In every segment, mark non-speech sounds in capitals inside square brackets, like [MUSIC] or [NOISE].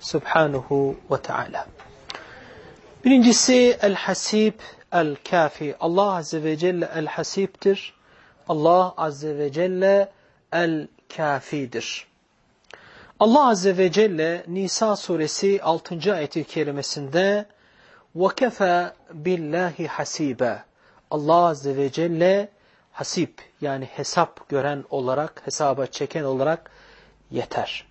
Subhanahu ve Teala. Birincisi El-Hasib El-Kafi. Allah Azze ve Celle El-Hasib'tir. Allah Azze ve Celle El-Kafi'dir. Allah Azze ve Celle Nisa suresi 6. ayet-i kerimesinde وَكَفَى بِاللّٰهِ حَسِيبًا Allah Azze ve Celle hasip yani hesap gören olarak, hesaba çeken olarak yeter.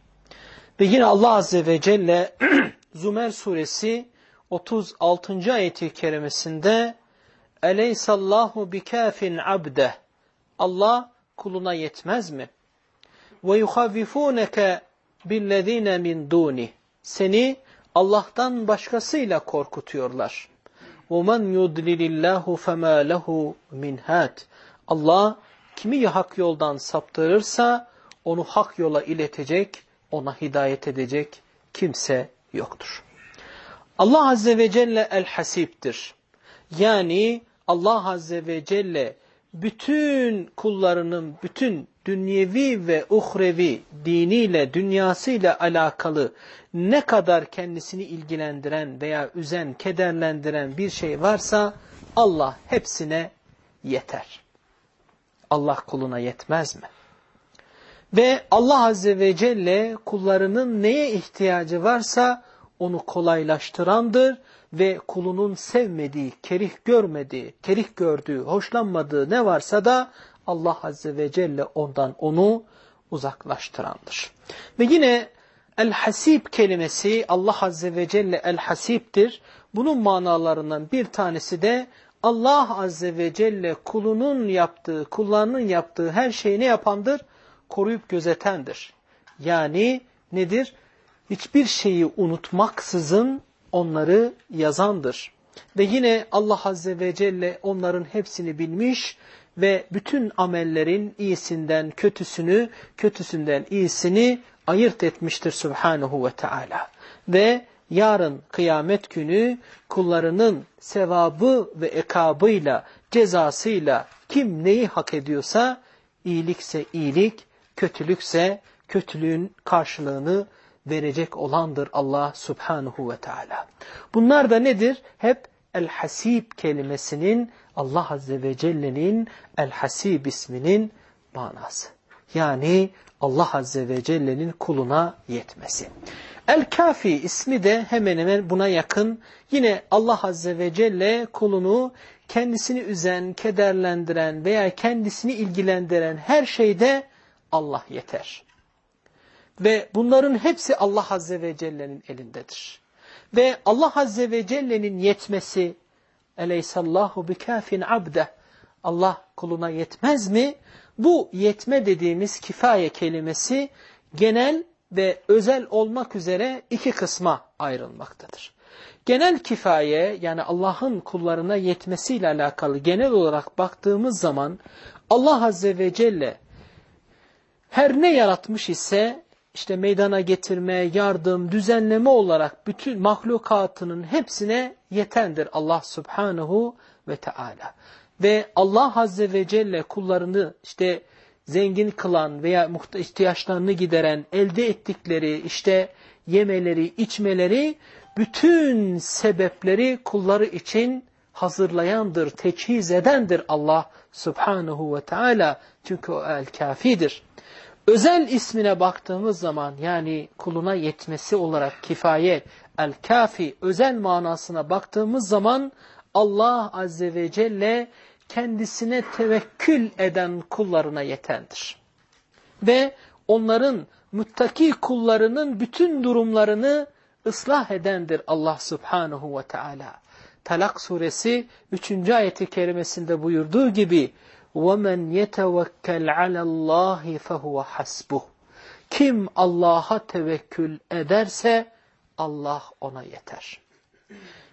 Ve yine Allah Azze ve Celle [CLEARS THROAT] Zümer suresi 36. ayeti kerimesinde Eleysallahu bikafin abde Allah kuluna yetmez mi? Ve yuhavvifuneke billezine min duni Seni Allah'tan başkasıyla korkutuyorlar. وَمَنْ يُدْلِلِ اللّٰهُ فَمَا لَهُ مِنْ هَاتٍ Allah kimi hak yoldan saptırırsa onu hak yola iletecek, ona hidayet edecek kimse yoktur. Allah Azze ve Celle el-hasiptir. Yani Allah Azze ve Celle bütün kullarının bütün dünyevi ve uhrevi diniyle, dünyasıyla alakalı ne kadar kendisini ilgilendiren veya üzen, kederlendiren bir şey varsa Allah hepsine yeter. Allah kuluna yetmez mi? Ve Allah Azze ve Celle kullarının neye ihtiyacı varsa onu kolaylaştırandır ve kulunun sevmediği, kerih görmediği, kerih gördüğü, hoşlanmadığı ne varsa da Allah Azze ve Celle ondan onu uzaklaştırandır. Ve yine El-Hasib kelimesi Allah Azze ve Celle El-Hasib'tir. Bunun manalarından bir tanesi de Allah Azze ve Celle kulunun yaptığı, kullarının yaptığı her şeyi ne yapandır? Koruyup gözetendir. Yani nedir? Hiçbir şeyi unutmaksızın onları yazandır. Ve yine Allah Azze ve Celle onların hepsini bilmiş ve bütün amellerin iyisinden kötüsünü, kötüsünden iyisini ayırt etmiştir Subhanahu ve Teala. Ve yarın kıyamet günü kullarının sevabı ve ekabıyla, cezasıyla kim neyi hak ediyorsa, iyilikse iyilik, kötülükse kötülüğün karşılığını verecek olandır Allah subhanahu ve teala. Bunlar da nedir? Hep El-Hasib kelimesinin Allah Azze ve Celle'nin El-Hasib isminin manası. Yani Allah Azze ve Celle'nin kuluna yetmesi. El-Kafi ismi de hemen hemen buna yakın. Yine Allah Azze ve Celle kulunu kendisini üzen, kederlendiren veya kendisini ilgilendiren her şeyde Allah yeter. Ve bunların hepsi Allah Azze ve Celle'nin elindedir. Ve Allah Azze ve Celle'nin yetmesi, Eleysallahu bikafin abde, Allah kuluna yetmez mi? Bu yetme dediğimiz kifaye kelimesi genel ve özel olmak üzere iki kısma ayrılmaktadır. Genel kifaye yani Allah'ın kullarına yetmesiyle alakalı genel olarak baktığımız zaman Allah Azze ve Celle her ne yaratmış ise işte meydana getirme, yardım, düzenleme olarak bütün mahlukatının hepsine yetendir Allah Subhanahu ve Teala. Ve Allah Azze ve Celle kullarını işte zengin kılan veya ihtiyaçlarını gideren, elde ettikleri işte yemeleri, içmeleri, bütün sebepleri kulları için hazırlayandır, teçhiz edendir Allah Subhanahu ve Teala. Çünkü o el-kafidir. Özel ismine baktığımız zaman yani kuluna yetmesi olarak kifayet, el-kafi özel manasına baktığımız zaman Allah Azze ve Celle kendisine tevekkül eden kullarına yetendir. Ve onların muttaki kullarının bütün durumlarını ıslah edendir Allah Subhanahu ve Teala. Talak suresi 3. ayeti kerimesinde buyurduğu gibi وَمَنْ يَتَوَكَّلْ عَلَى اللّٰهِ فَهُوَ حَسْبُهُ Kim Allah'a tevekkül ederse Allah ona yeter.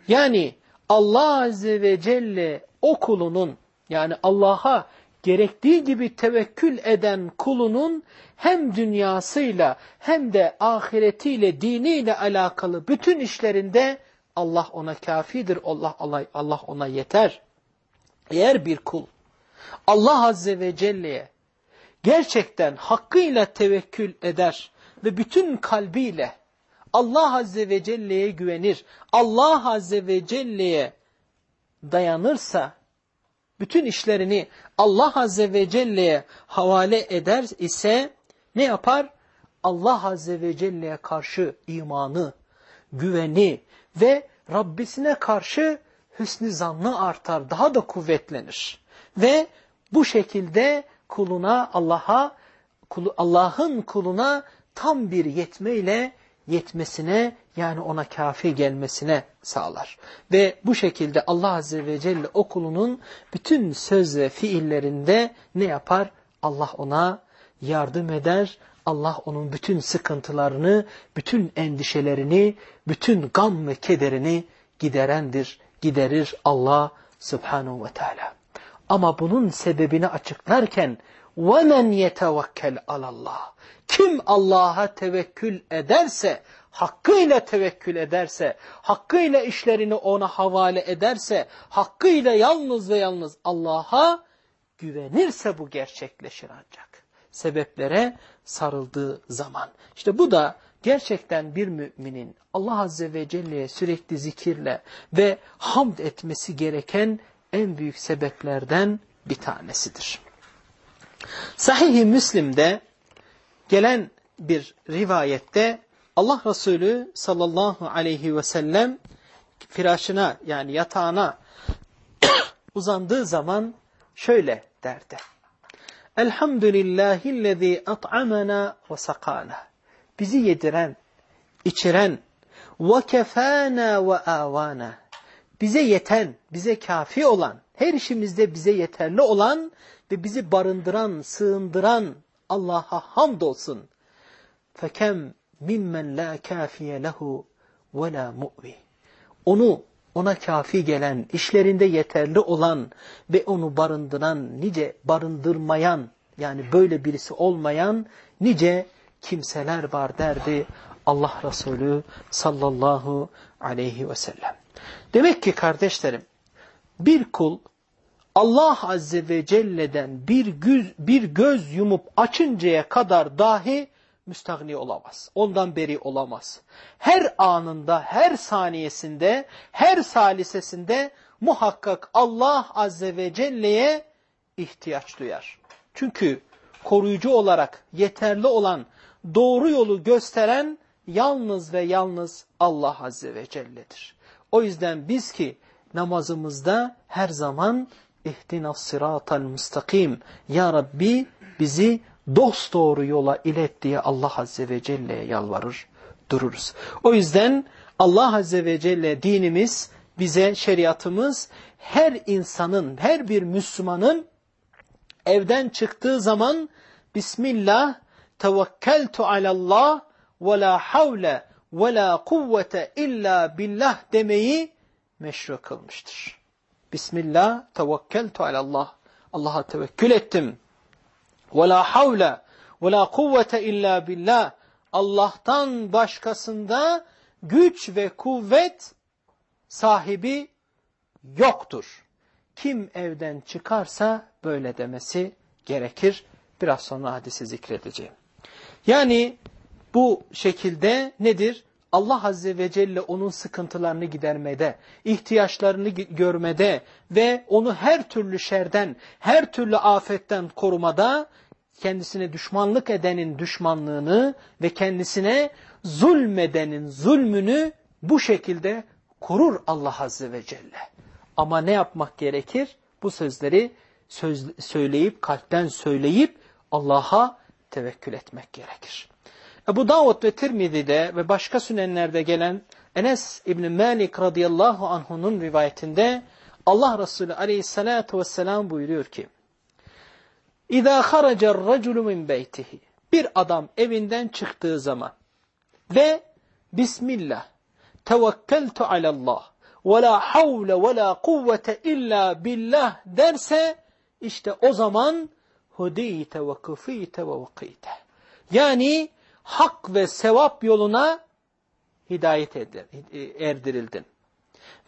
Yani Allah Azze ve Celle o kulunun yani Allah'a gerektiği gibi tevekkül eden kulunun hem dünyasıyla hem de ahiretiyle, diniyle alakalı bütün işlerinde Allah ona kafidir, Allah, Allah, Allah ona yeter. Eğer bir kul Allah Azze ve Celle'ye gerçekten hakkıyla tevekkül eder ve bütün kalbiyle Allah Azze ve Celle'ye güvenir, Allah Azze ve Celle'ye dayanırsa, bütün işlerini Allah Azze ve Celle'ye havale eder ise ne yapar? Allah Azze ve Celle'ye karşı imanı, güveni ve Rabbisine karşı hüsnü zannı artar, daha da kuvvetlenir. Ve bu şekilde kuluna, Allah'a, Allah'ın kuluna tam bir yetmeyle yetmesine yani ona kafi gelmesine sağlar. Ve bu şekilde Allah Azze ve Celle o kulunun bütün söz ve fiillerinde ne yapar? Allah ona yardım eder. Allah onun bütün sıkıntılarını, bütün endişelerini, bütün gam ve kederini giderendir, giderir Allah Subhanahu ve Teala. Ama bunun sebebini açıklarken وَمَنْ يَتَوَكَّلْ عَلَى اللّٰهِ Kim Allah'a tevekkül ederse, hakkıyla tevekkül ederse, hakkıyla işlerini ona havale ederse, hakkıyla yalnız ve yalnız Allah'a güvenirse bu gerçekleşir ancak. Sebeplere sarıldığı zaman. İşte bu da gerçekten bir müminin Allah Azze ve Celle'ye sürekli zikirle ve hamd etmesi gereken en büyük sebeplerden bir tanesidir. Sahih-i Müslim'de gelen bir rivayette Allah Resulü sallallahu aleyhi ve sellem firasına yani yatağına [COUGHS] uzandığı zaman şöyle derdi. Elhamdülillahillezî at'amana ve sakana. Bizi yediren, içiren, ve kefâna ve âvâna. Bize yeten, bize kafi olan, her işimizde bize yeterli olan ve bizi barındıran, sığındıran Allah'a hamdolsun. Fekem mimmen la kafiye lehu ve la mu'vi. Onu, ona kafi gelen, işlerinde yeterli olan ve onu barındıran, nice barındırmayan, yani böyle birisi olmayan nice kimseler var derdi Allah Resulü sallallahu aleyhi ve sellem. Demek ki kardeşlerim, bir kul Allah Azze ve Celle'den bir göz, bir göz yumup açıncaya kadar dahi müstahni olamaz. Ondan beri olamaz. Her anında, her saniyesinde, her salisesinde muhakkak Allah Azze ve Celle'ye ihtiyaç duyar. Çünkü koruyucu olarak yeterli olan, doğru yolu gösteren yalnız ve yalnız Allah Azze ve Celle'dir. O yüzden biz ki namazımızda her zaman ihtinas sıratal müstakim. Ya Rabbi bizi dost doğru yola ilet diye Allah Azze ve Celle'ye yalvarır dururuz. O yüzden Allah Azze ve Celle dinimiz bize şeriatımız her insanın, her bir Müslümanın evden çıktığı zaman Bismillah tevekkeltu alallah ve la havle ve la kuvvete illa billah demeyi meşru kılmıştır. Bismillah tevekkeltu alallah. Allah'a tevekkül ettim. Ve la havle ve la kuvvete illa billah. Allah'tan başkasında güç ve kuvvet sahibi yoktur. Kim evden çıkarsa böyle demesi gerekir. Biraz sonra hadisi zikredeceğim. Yani bu şekilde nedir? Allah Azze ve Celle onun sıkıntılarını gidermede, ihtiyaçlarını görmede ve onu her türlü şerden, her türlü afetten korumada kendisine düşmanlık edenin düşmanlığını ve kendisine zulmedenin zulmünü bu şekilde korur Allah Azze ve Celle. Ama ne yapmak gerekir? Bu sözleri söz, söyleyip, kalpten söyleyip Allah'a tevekkül etmek gerekir. Ebu Davud ve Tirmizi'de ve başka sünenlerde gelen Enes İbni Malik radıyallahu anh'unun rivayetinde Allah Resulü aleyhissalatu vesselam buyuruyor ki İzâ haracer raculu min beytihi Bir adam evinden çıktığı zaman ve Bismillah tevekkeltu alallah ve la havle ve la kuvvete illa billah derse işte o zaman hudeyte ve kufite ve. Yani hak ve sevap yoluna hidayet erdirildin.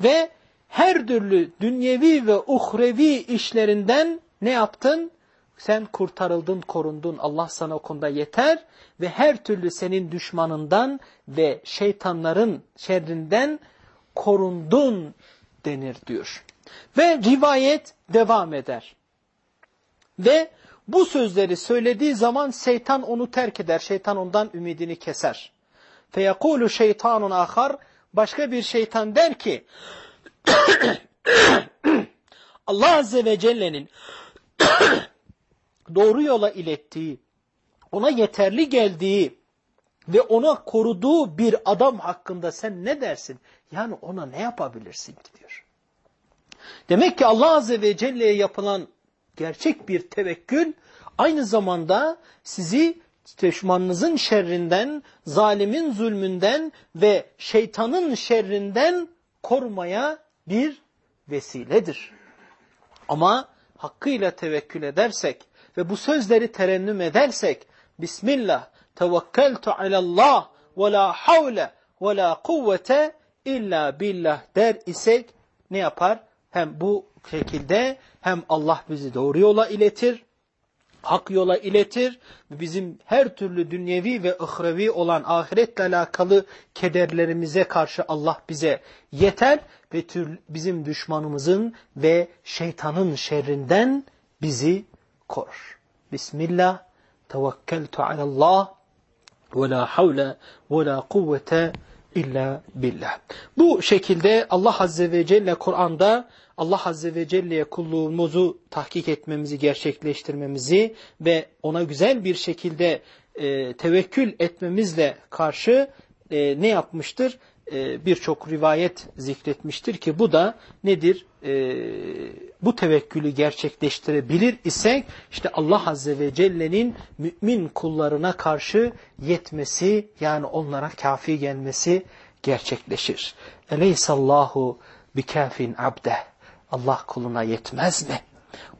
Ve her türlü dünyevi ve uhrevi işlerinden ne yaptın? sen kurtarıldın, korundun. Allah sana o konuda yeter ve her türlü senin düşmanından ve şeytanların şerrinden korundun denir diyor. Ve rivayet devam eder. Ve bu sözleri söylediği zaman şeytan onu terk eder. Şeytan ondan ümidini keser. Feyekulu şeytanun ahar başka bir şeytan der ki [COUGHS] Allah Azze ve Celle'nin [COUGHS] doğru yola ilettiği, ona yeterli geldiği ve ona koruduğu bir adam hakkında sen ne dersin? Yani ona ne yapabilirsin ki diyor. Demek ki Allah Azze ve Celle'ye yapılan gerçek bir tevekkül aynı zamanda sizi düşmanınızın şerrinden, zalimin zulmünden ve şeytanın şerrinden korumaya bir vesiledir. Ama hakkıyla tevekkül edersek ve bu sözleri terennüm edersek Bismillah tevekkeltu alallah ve la havle ve la kuvvete illa billah der isek ne yapar? Hem bu şekilde hem Allah bizi doğru yola iletir, hak yola iletir. Bizim her türlü dünyevi ve ahrevi olan ahiretle alakalı kederlerimize karşı Allah bize yeter ve tür, bizim düşmanımızın ve şeytanın şerrinden bizi korur. Bismillah, tevekkeltu alallah ve la havle ve la kuvvete illa billah. Bu şekilde Allah Azze ve Celle Kur'an'da Allah Azze ve Celle'ye kulluğumuzu tahkik etmemizi, gerçekleştirmemizi ve ona güzel bir şekilde e, tevekkül etmemizle karşı e, ne yapmıştır? E, Birçok rivayet zikretmiştir ki bu da nedir? E, bu tevekkülü gerçekleştirebilir isek işte Allah Azze ve Celle'nin mümin kullarına karşı yetmesi yani onlara kafi gelmesi gerçekleşir. Eleysallahu bikafin abdeh. Allah kuluna yetmez mi?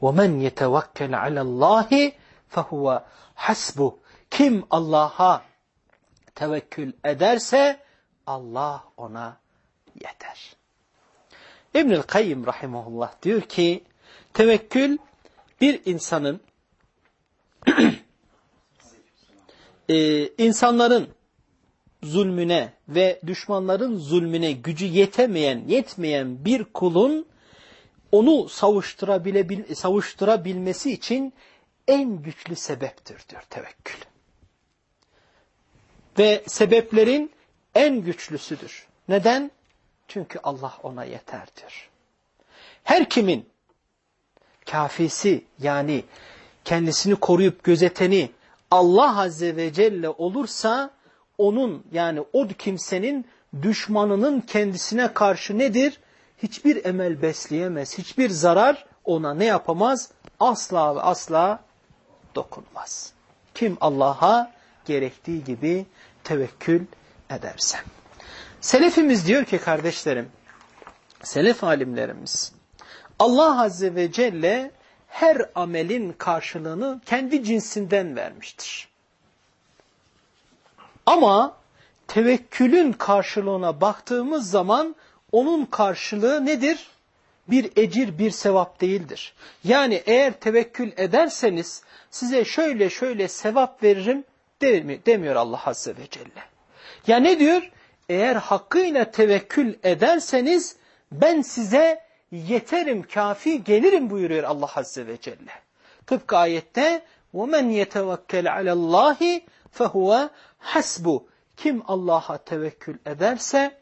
وَمَنْ يَتَوَكَّلْ عَلَى اللّٰهِ فَهُوَ حَسْبُ Kim Allah'a tevekkül ederse Allah ona yeter. İbnül Kayyim rahimahullah diyor ki tevekkül bir insanın [CLEARS THROAT] e, insanların zulmüne ve düşmanların zulmüne gücü yetemeyen, yetmeyen bir kulun onu savuşturabilmesi için en güçlü sebeptir diyor tevekkül. Ve sebeplerin en güçlüsüdür. Neden? Çünkü Allah ona yeterdir. Her kimin kafisi yani kendisini koruyup gözeteni Allah Azze ve Celle olursa onun yani o kimsenin düşmanının kendisine karşı nedir? hiçbir emel besleyemez, hiçbir zarar ona ne yapamaz? Asla ve asla dokunmaz. Kim Allah'a gerektiği gibi tevekkül ederse. Selefimiz diyor ki kardeşlerim, selef alimlerimiz, Allah Azze ve Celle her amelin karşılığını kendi cinsinden vermiştir. Ama tevekkülün karşılığına baktığımız zaman onun karşılığı nedir? Bir ecir, bir sevap değildir. Yani eğer tevekkül ederseniz size şöyle şöyle sevap veririm demiyor Allah Azze ve Celle. Ya ne diyor? Eğer hakkıyla tevekkül ederseniz ben size yeterim, kafi gelirim buyuruyor Allah Azze ve Celle. Tıpkı ayette وَمَنْ يَتَوَكَّلْ عَلَى اللّٰهِ فَهُوَ حَسْبُ Kim Allah'a tevekkül ederse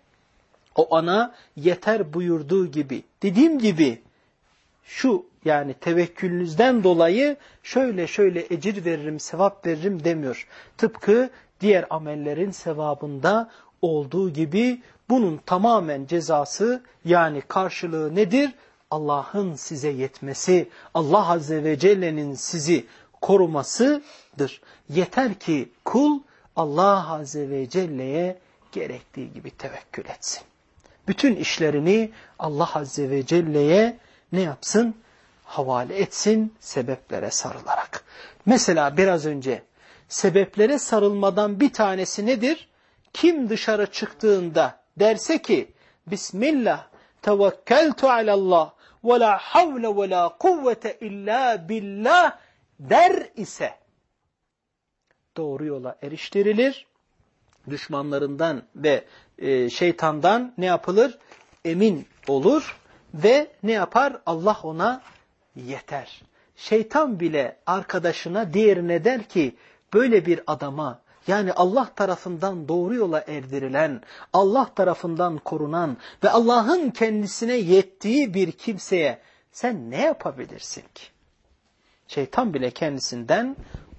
o ana yeter buyurduğu gibi. Dediğim gibi şu yani tevekkülünüzden dolayı şöyle şöyle ecir veririm, sevap veririm demiyor. Tıpkı diğer amellerin sevabında olduğu gibi bunun tamamen cezası yani karşılığı nedir? Allah'ın size yetmesi, Allah Azze ve Celle'nin sizi korumasıdır. Yeter ki kul Allah Azze ve Celle'ye gerektiği gibi tevekkül etsin bütün işlerini Allah Azze ve Celle'ye ne yapsın? Havale etsin sebeplere sarılarak. Mesela biraz önce sebeplere sarılmadan bir tanesi nedir? Kim dışarı çıktığında derse ki Bismillah tevekkeltu alallah ve la havle ve la kuvvete illa billah der ise doğru yola eriştirilir. Düşmanlarından ve e, şeytandan ne yapılır? Emin olur ve ne yapar? Allah ona yeter. Şeytan bile arkadaşına diğerine der ki böyle bir adama yani Allah tarafından doğru yola erdirilen, Allah tarafından korunan ve Allah'ın kendisine yettiği bir kimseye sen ne yapabilirsin ki? Şeytan bile kendisinden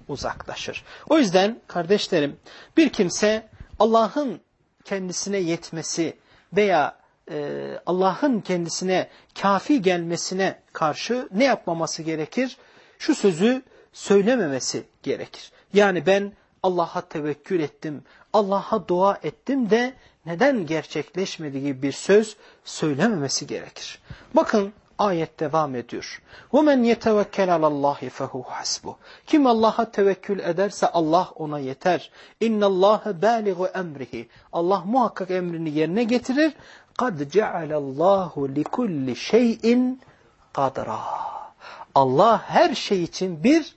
uzaklaşır. O yüzden kardeşlerim bir kimse Allah'ın kendisine yetmesi veya e, Allah'ın kendisine kafi gelmesine karşı ne yapmaması gerekir? Şu sözü söylememesi gerekir. Yani ben Allah'a tevekkül ettim, Allah'a dua ettim de neden gerçekleşmedi gibi bir söz söylememesi gerekir. Bakın ayet devam ediyor. وَمَنْ يَتَوَكَّلَ عَلَى اللّٰهِ فَهُوْ حَسْبُهُ Kim Allah'a tevekkül ederse Allah ona yeter. اِنَّ اللّٰهَ بَالِغُ اَمْرِهِ Allah muhakkak emrini yerine getirir. قَدْ جَعَلَ اللّٰهُ لِكُلِّ شَيْءٍ قَدْرًا Allah her şey için bir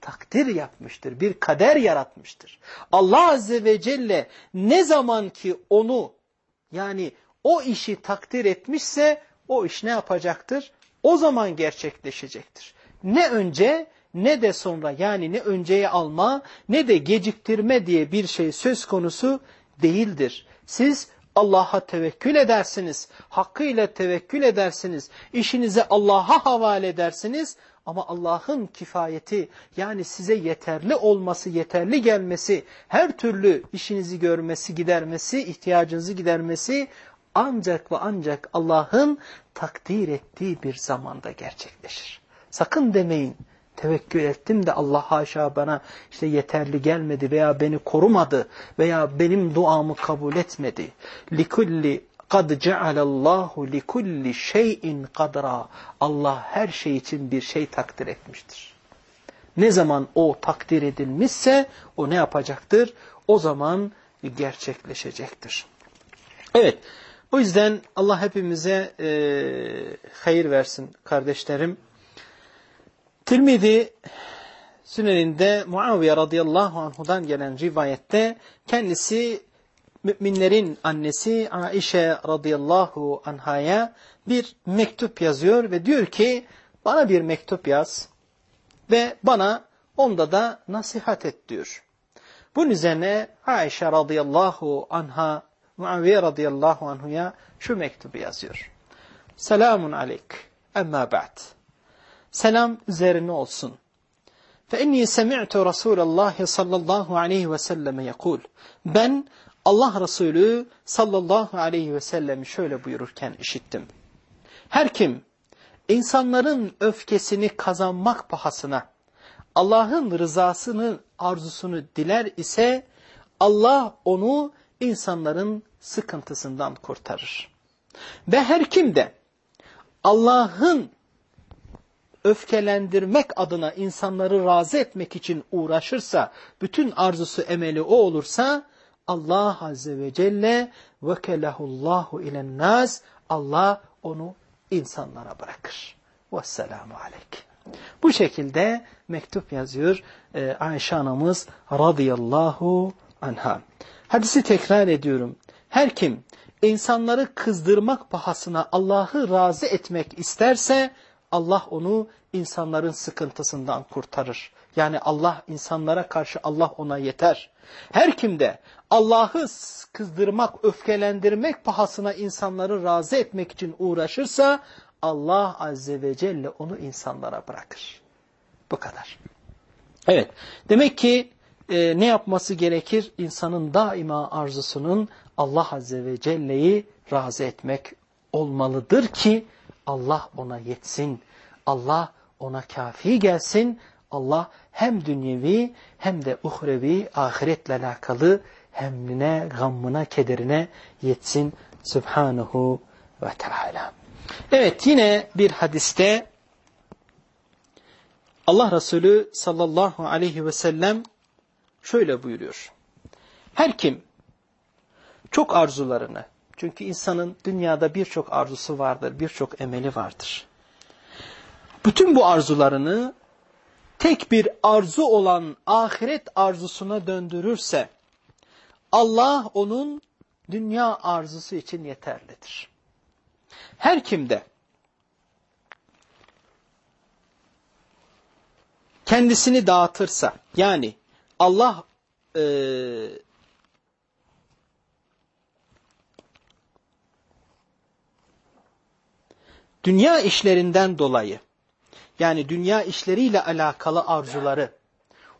takdir yapmıştır, bir kader yaratmıştır. Allah Azze ve Celle ne zaman ki onu yani o işi takdir etmişse o iş ne yapacaktır? O zaman gerçekleşecektir. Ne önce ne de sonra yani ne önceye alma ne de geciktirme diye bir şey söz konusu değildir. Siz Allah'a tevekkül edersiniz, hakkıyla tevekkül edersiniz, işinizi Allah'a havale edersiniz ama Allah'ın kifayeti yani size yeterli olması, yeterli gelmesi, her türlü işinizi görmesi, gidermesi, ihtiyacınızı gidermesi ancak ve ancak Allah'ın takdir ettiği bir zamanda gerçekleşir. Sakın demeyin tevekkül ettim de Allah haşa bana işte yeterli gelmedi veya beni korumadı veya benim duamı kabul etmedi. Likulli kad cealallahu likulli şeyin kadra. Allah her şey için bir şey takdir etmiştir. Ne zaman o takdir edilmişse o ne yapacaktır? O zaman gerçekleşecektir. Evet. O yüzden Allah hepimize e, hayır versin kardeşlerim. Tirmidhi Süneninde Muaviye radıyallahu anhudan gelen rivayette kendisi müminlerin annesi Aişe radıyallahu anhaya bir mektup yazıyor ve diyor ki bana bir mektup yaz ve bana onda da nasihat et diyor. Bunun üzerine Aişe radıyallahu anha Muaviye radıyallahu anhuya şu mektubu yazıyor. Selamun aleyk emma ba'd. Selam üzerine olsun. فإني سمعت رسول الله صلى الله عليه وسلم يقول ben Allah Resulü sallallahu aleyhi ve sellem şöyle buyururken işittim. Her kim insanların öfkesini kazanmak pahasına Allah'ın rızasını arzusunu diler ise Allah onu insanların sıkıntısından kurtarır. Ve her kim de Allah'ın öfkelendirmek adına insanları razı etmek için uğraşırsa, bütün arzusu emeli o olursa, Allah Azze ve Celle vekelehullahu ilen nas Allah onu insanlara bırakır. Vesselamu aleyk. Bu şekilde mektup yazıyor e, Ayşe anamız radıyallahu anha. Hadisi tekrar ediyorum. Her kim insanları kızdırmak pahasına Allah'ı razı etmek isterse Allah onu insanların sıkıntısından kurtarır. Yani Allah insanlara karşı Allah ona yeter. Her kimde Allah'ı kızdırmak, öfkelendirmek pahasına insanları razı etmek için uğraşırsa Allah Azze ve Celle onu insanlara bırakır. Bu kadar. Evet. Demek ki e, ne yapması gerekir? İnsanın daima arzusunun Allah Azze ve Celle'yi razı etmek olmalıdır ki Allah ona yetsin. Allah ona kafi gelsin. Allah hem dünyevi hem de uhrevi ahiretle alakalı hemline, gammına, kederine yetsin. Subhanahu ve Teala. Evet yine bir hadiste Allah Resulü sallallahu aleyhi ve sellem şöyle buyuruyor. Her kim çok arzularını, çünkü insanın dünyada birçok arzusu vardır, birçok emeli vardır. Bütün bu arzularını tek bir arzu olan ahiret arzusuna döndürürse Allah onun dünya arzusu için yeterlidir. Her kimde kendisini dağıtırsa yani Allah e, dünya işlerinden dolayı yani dünya işleriyle alakalı arzuları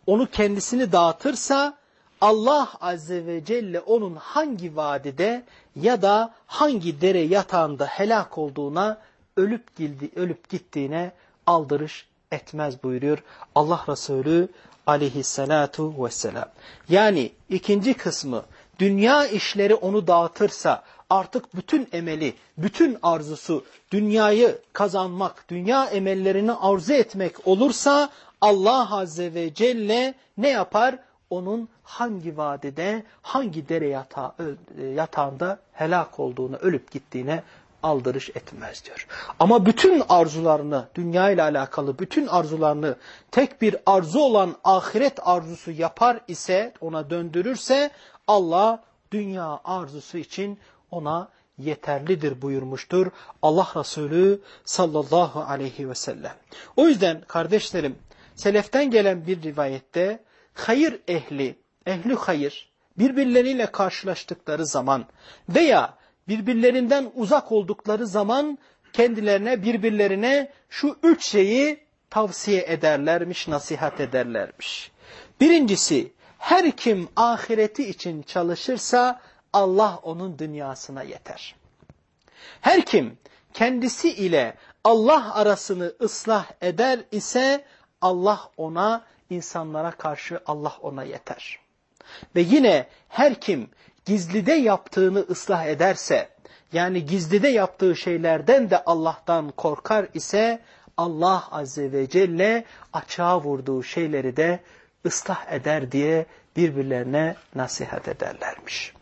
onu kendisini dağıtırsa Allah Azze ve Celle onun hangi vadide ya da hangi dere yatağında helak olduğuna ölüp, gildi, ölüp gittiğine aldırış etmez buyuruyor Allah Resulü aleyhissalatu vesselam. Yani ikinci kısmı dünya işleri onu dağıtırsa artık bütün emeli, bütün arzusu dünyayı kazanmak, dünya emellerini arzu etmek olursa Allah Azze ve Celle ne yapar? Onun hangi vadide, hangi dere yatağı, e, yatağında helak olduğunu, ölüp gittiğine aldırış etmez diyor. Ama bütün arzularını, dünya ile alakalı bütün arzularını tek bir arzu olan ahiret arzusu yapar ise, ona döndürürse Allah dünya arzusu için ona yeterlidir buyurmuştur Allah Resulü sallallahu aleyhi ve sellem. O yüzden kardeşlerim seleften gelen bir rivayette hayır ehli, ehli hayır birbirleriyle karşılaştıkları zaman veya birbirlerinden uzak oldukları zaman kendilerine birbirlerine şu üç şeyi tavsiye ederlermiş, nasihat ederlermiş. Birincisi her kim ahireti için çalışırsa Allah onun dünyasına yeter. Her kim kendisi ile Allah arasını ıslah eder ise Allah ona, insanlara karşı Allah ona yeter. Ve yine her kim gizlide yaptığını ıslah ederse, yani gizlide yaptığı şeylerden de Allah'tan korkar ise, Allah Azze ve Celle açığa vurduğu şeyleri de ıslah eder diye birbirlerine nasihat ederlermiş.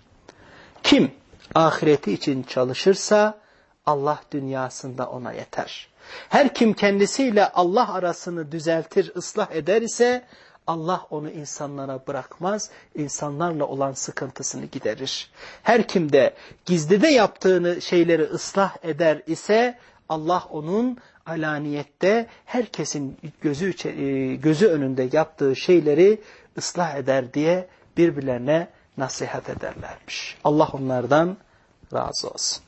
Kim ahireti için çalışırsa Allah dünyasında ona yeter. Her kim kendisiyle Allah arasını düzeltir, ıslah eder ise Allah onu insanlara bırakmaz, insanlarla olan sıkıntısını giderir. Her kim de gizlide yaptığını şeyleri ıslah eder ise Allah onun alaniyette herkesin gözü, e, gözü önünde yaptığı şeyleri ıslah eder diye birbirlerine nasihat ederlermiş. Allah onlardan razı olsun.